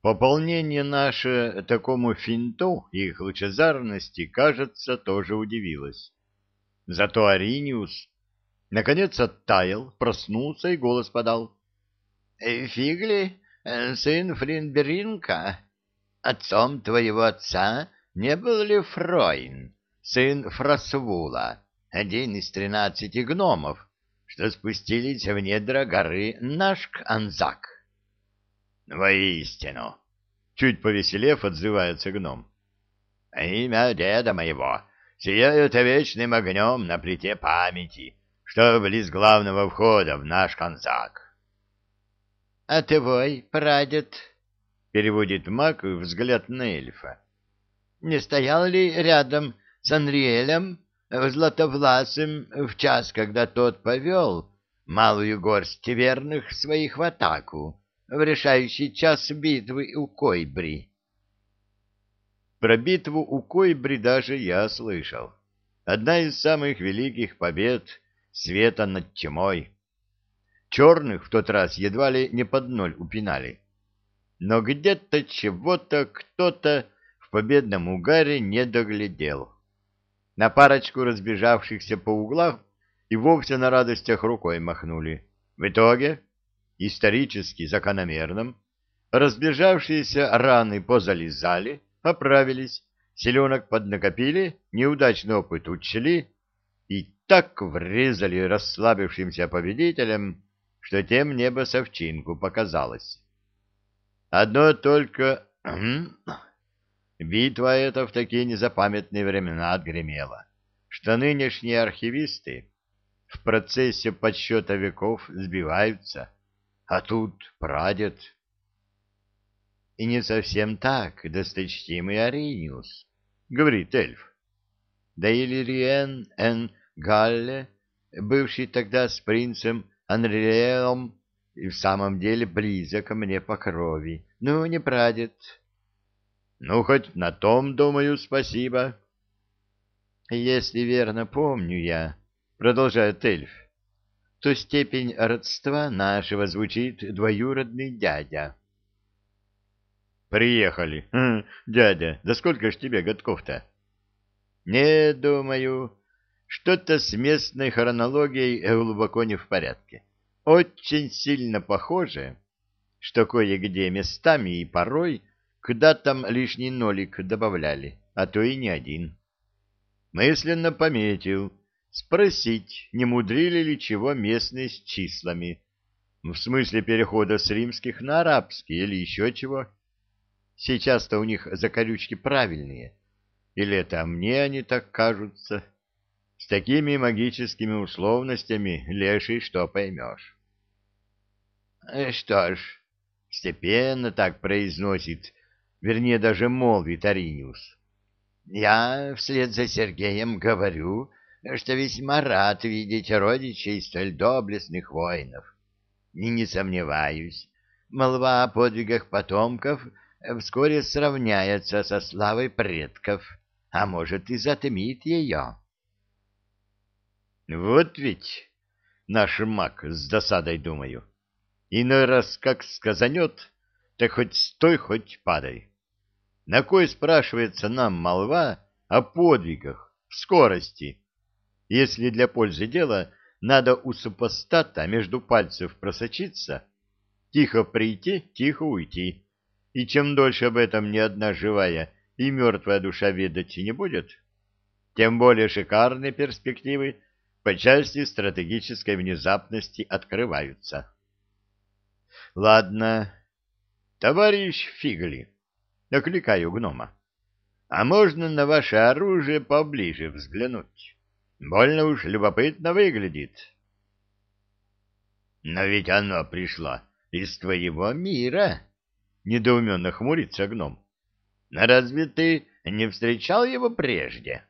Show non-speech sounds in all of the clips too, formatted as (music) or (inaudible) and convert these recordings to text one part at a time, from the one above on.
Пополнение наше такому финту их лучезарности, кажется, тоже удивилось. Зато Ариниус наконец оттаял, проснулся и голос подал. «Э, — Фигли, э, сын Фринберинка, отцом твоего отца не был ли Фройн, сын Фрасвула, один из тринадцати гномов, что спустились в недра горы Нашк-Анзак? — Воистину! — чуть повеселев, отзывается гном. — Имя деда моего сияет вечным огнем на плите памяти, что близ главного входа в наш Канзак. — А твой прадед? — переводит маг взгляд на эльфа. — Не стоял ли рядом с Анриэлем, Златовласым, в час, когда тот повел малую горсть верных своих в атаку, в решающий час битвы у Койбри? Про битву у Койбри даже я слышал. Одна из самых великих побед света над тьмой. Черных в тот раз едва ли не под ноль упинали. Но где-то чего-то кто-то в победном угаре не доглядел. На парочку разбежавшихся по углам и вовсе на радостях рукой махнули. В итоге, исторически закономерным, разбежавшиеся раны позалезали, оправились, селенок поднакопили, неудачный опыт учли и так врезали расслабившимся победителям, что тем небо совчинку показалось. Одно только... (clears throat) Битва эта в такие незапамятные времена отгремела, что нынешние архивисты в процессе подсчета веков сбиваются, а тут прадед. И не совсем так, досточтимый Ариниус, — говорит эльф. Да и Лириен Эн Галле, бывший тогда с принцем Анриэлом, и в самом деле близок мне по крови. Ну, не прадед. Ну, хоть на том, думаю, спасибо. Если верно помню я, — продолжает эльф, — то степень родства нашего звучит двоюродный дядя. Приехали. Хм, дядя, да сколько ж тебе годков-то? Не, думаю, что-то с местной хронологией глубоко не в порядке. Очень сильно похоже, что кое-где местами и порой куда там лишний нолик добавляли, а то и не один. Мысленно пометил спросить, не мудрили ли чего местные с числами, в смысле перехода с римских на арабские или еще чего. Сейчас-то у них закорючки правильные, или это мне они так кажутся. С такими магическими условностями, леший, что поймешь. Э, что ж, степенно так произносит вернее, даже молвит Ариниус. Я вслед за Сергеем говорю, что весьма рад видеть родичей столь доблестных воинов. И не сомневаюсь, молва о подвигах потомков вскоре сравняется со славой предков, а может и затмит ее. Вот ведь наш маг с досадой думаю. Иной раз как сказанет, так хоть стой, хоть падай. На кой, спрашивается, нам молва о подвигах, в скорости, если для пользы дела надо у супостата между пальцев просочиться, тихо прийти, тихо уйти, и чем дольше об этом ни одна живая и мертвая душа ведать не будет, тем более шикарные перспективы по части стратегической внезапности открываются. Ладно, товарищ Фигли, Окликаю гнома. А можно на ваше оружие поближе взглянуть? Больно уж любопытно выглядит. Но ведь оно пришло из твоего мира, недоуменно хмурится гном. Но разве ты не встречал его прежде?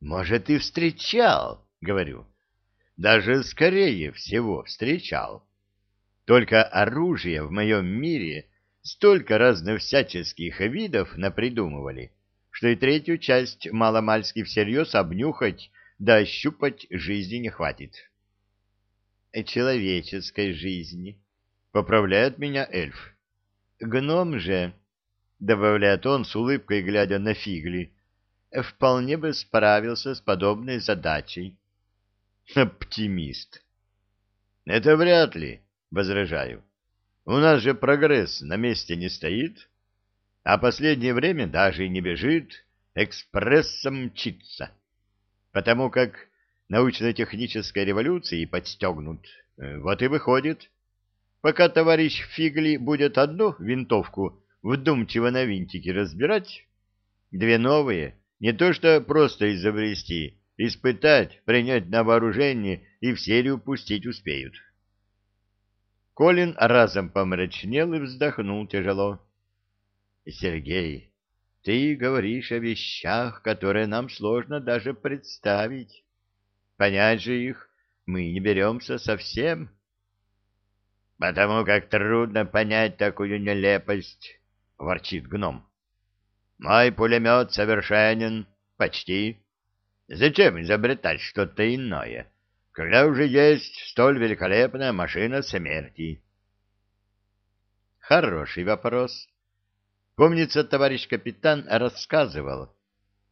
Может, и встречал, говорю. Даже скорее всего встречал. Только оружие в моем мире столько разновсяческих видов напридумывали, что и третью часть маломальски всерьез обнюхать да ощупать жизни не хватит. «Человеческой жизни», — поправляет меня эльф. Гном же, — добавляет он с улыбкой, глядя на фигли, — вполне бы справился с подобной задачей. Оптимист. Это вряд ли, возражаю. У нас же прогресс на месте не стоит, а последнее время даже и не бежит, экспрессом мчится, потому как научно-технической революции подстегнут. Вот и выходит, пока товарищ Фигли будет одну винтовку вдумчиво на винтики разбирать, две новые, не то что просто изобрести, испытать, принять на вооружение и в серию пустить успеют. Колин разом помрачнел и вздохнул тяжело. — Сергей, ты говоришь о вещах, которые нам сложно даже представить. Понять же их мы не беремся совсем. — Потому как трудно понять такую нелепость, — ворчит гном. — Мой пулемет совершенен, почти. Зачем изобретать что-то иное, когда уже есть столь великолепная машина смерти? Хороший вопрос. Помнится, товарищ капитан рассказывал,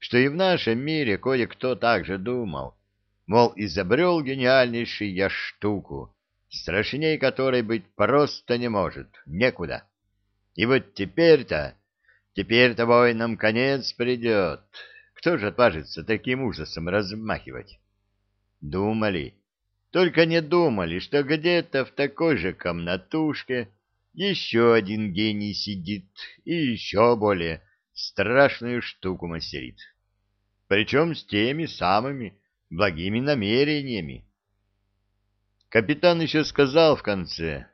что и в нашем мире кое-кто так же думал, мол, изобрел гениальнейший я штуку, страшней которой быть просто не может, некуда. И вот теперь-то, теперь-то воинам конец придет, кто же отважится таким ужасом размахивать? Думали. Только не думали, что где-то в такой же комнатушке еще один гений сидит и еще более страшную штуку мастерит. Причем с теми самыми благими намерениями. Капитан еще сказал в конце,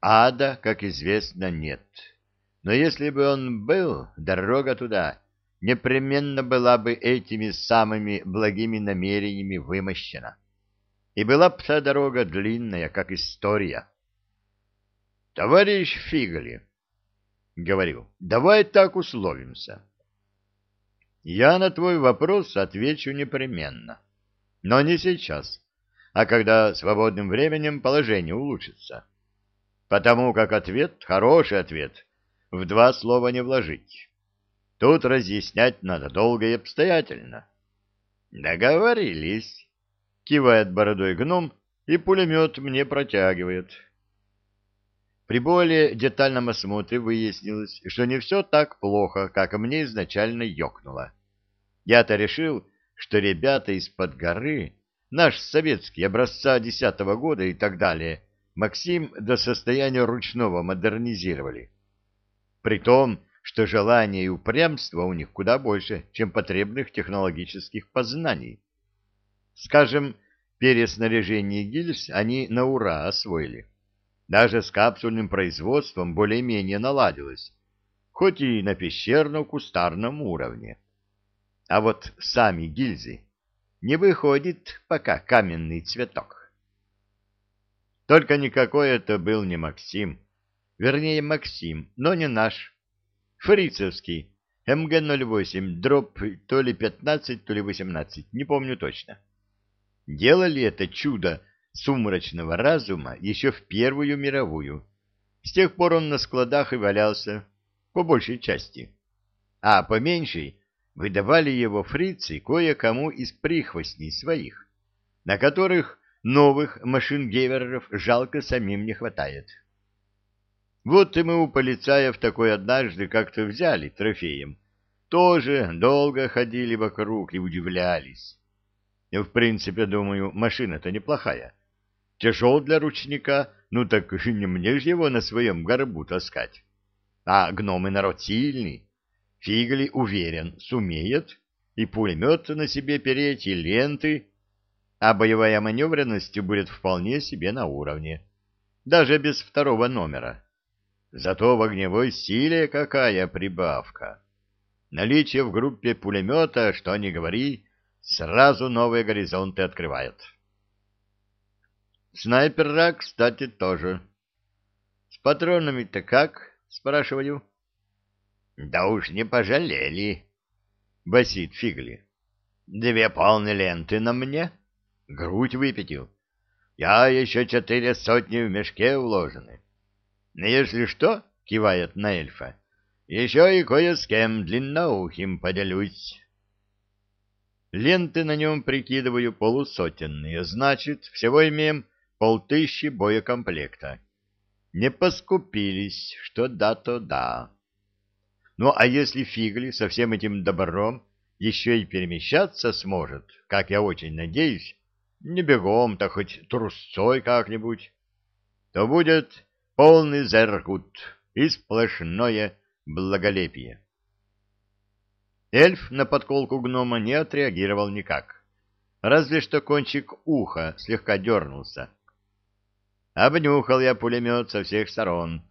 ада, как известно, нет. Но если бы он был, дорога туда непременно была бы этими самыми благими намерениями вымощена. И была бы та дорога длинная, как история. «Товарищ Фигли», — говорю, — «давай так условимся. Я на твой вопрос отвечу непременно, но не сейчас, а когда свободным временем положение улучшится. Потому как ответ, хороший ответ, в два слова не вложить». Тут разъяснять надо долго и обстоятельно. Договорились. Кивает бородой гном и пулемет мне протягивает. При более детальном осмотре выяснилось, что не все так плохо, как мне изначально ёкнуло. Я-то решил, что ребята из-под горы, наш советский образца десятого года и так далее, Максим до состояния ручного модернизировали. Притом, что желание и упрямство у них куда больше, чем потребных технологических познаний. Скажем, переснаряжение гильз они на ура освоили. Даже с капсульным производством более-менее наладилось, хоть и на пещерно-кустарном уровне. А вот сами гильзы не выходит пока каменный цветок. Только никакой это был не Максим. Вернее, Максим, но не наш. Фрицевский, МГ-08, дроп то ли 15, то ли 18, не помню точно. Делали это чудо сумрачного разума еще в Первую мировую. С тех пор он на складах и валялся, по большей части. А по меньшей выдавали его фрицы кое-кому из прихвостней своих, на которых новых машин-гейверов жалко самим не хватает. Вот и мы у полицаев такой однажды как-то взяли трофеем. Тоже долго ходили вокруг и удивлялись. В принципе, думаю, машина-то неплохая. Тяжел для ручника, ну так не мне же его на своем горбу таскать. А гномы народ сильный. Фигли, уверен, сумеет и пулемет на себе переть, и ленты, а боевая маневренность будет вполне себе на уровне. Даже без второго номера. Зато в огневой силе какая прибавка! Наличие в группе пулемета, что ни говори, сразу новые горизонты открывает. Снайпера, кстати, тоже. С патронами-то как? Спрашиваю. Да уж не пожалели, басит Фигли. Две полные ленты на мне. Грудь выпятил. Я еще четыре сотни в мешке уложены. Но если что, — кивает на эльфа. «Еще и кое с кем длинноухим поделюсь». Ленты на нем прикидываю полусотенные, значит, всего имеем полтыщи боекомплекта. Не поскупились, что да, то да. Ну, а если Фигли со всем этим добром еще и перемещаться сможет, как я очень надеюсь, не бегом-то, хоть трусцой как-нибудь, то будет полный зергут и сплошное благолепие. Эльф на подколку гнома не отреагировал никак, разве что кончик уха слегка дернулся. Обнюхал я пулемет со всех сторон.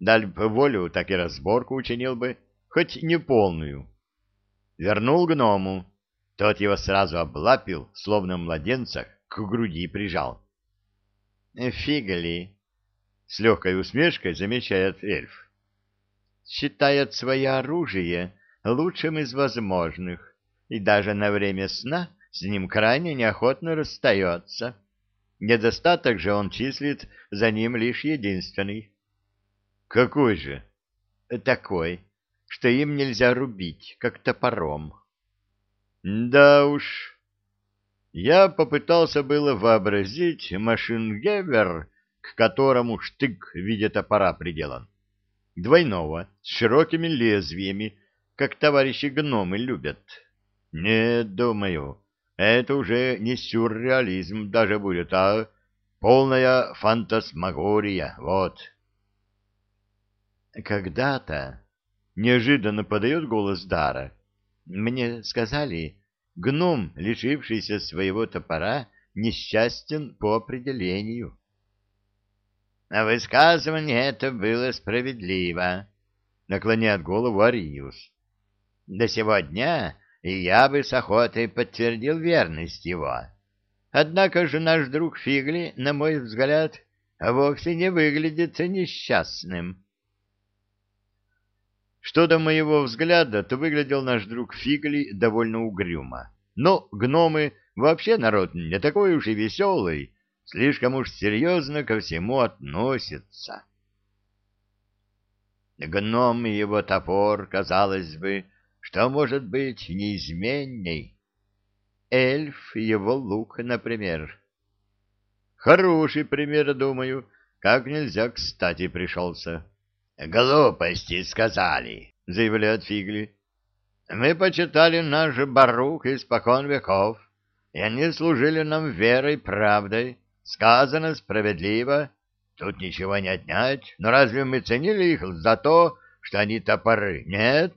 Даль бы волю, так и разборку учинил бы, хоть не полную. Вернул гному. Тот его сразу облапил, словно младенца, к груди прижал. «Фигали!» — с легкой усмешкой замечает эльф. «Считает свое оружие лучшим из возможных, и даже на время сна с ним крайне неохотно расстается. Недостаток же он числит за ним лишь единственный. Какой же? Такой, что им нельзя рубить, как топором. Да уж. Я попытался было вообразить машингевер, к которому штык в виде топора приделан. Двойного, с широкими лезвиями, как товарищи гномы любят. Не думаю, это уже не сюрреализм даже будет, а полная фантасмагория, вот. Когда-то неожиданно подает голос Дара. Мне сказали, гном, лишившийся своего топора, несчастен по определению. А высказывание это было справедливо, наклоняет голову Ариус. До сегодня и я бы с охотой подтвердил верность его. Однако же наш друг Фигли, на мой взгляд, вовсе не выглядит несчастным. Что до моего взгляда, то выглядел наш друг Фигли довольно угрюмо. Но гномы вообще народ не такой уж и веселый, слишком уж серьезно ко всему относятся. Гном и его топор, казалось бы, что может быть неизменней? Эльф и его лук, например. Хороший пример, думаю, как нельзя кстати пришелся. Глупости сказали, заявляет Фигли. Мы почитали наш барух испокон веков, и они служили нам верой правдой. Сказано справедливо, тут ничего не отнять, но разве мы ценили их за то, что они топоры? Нет,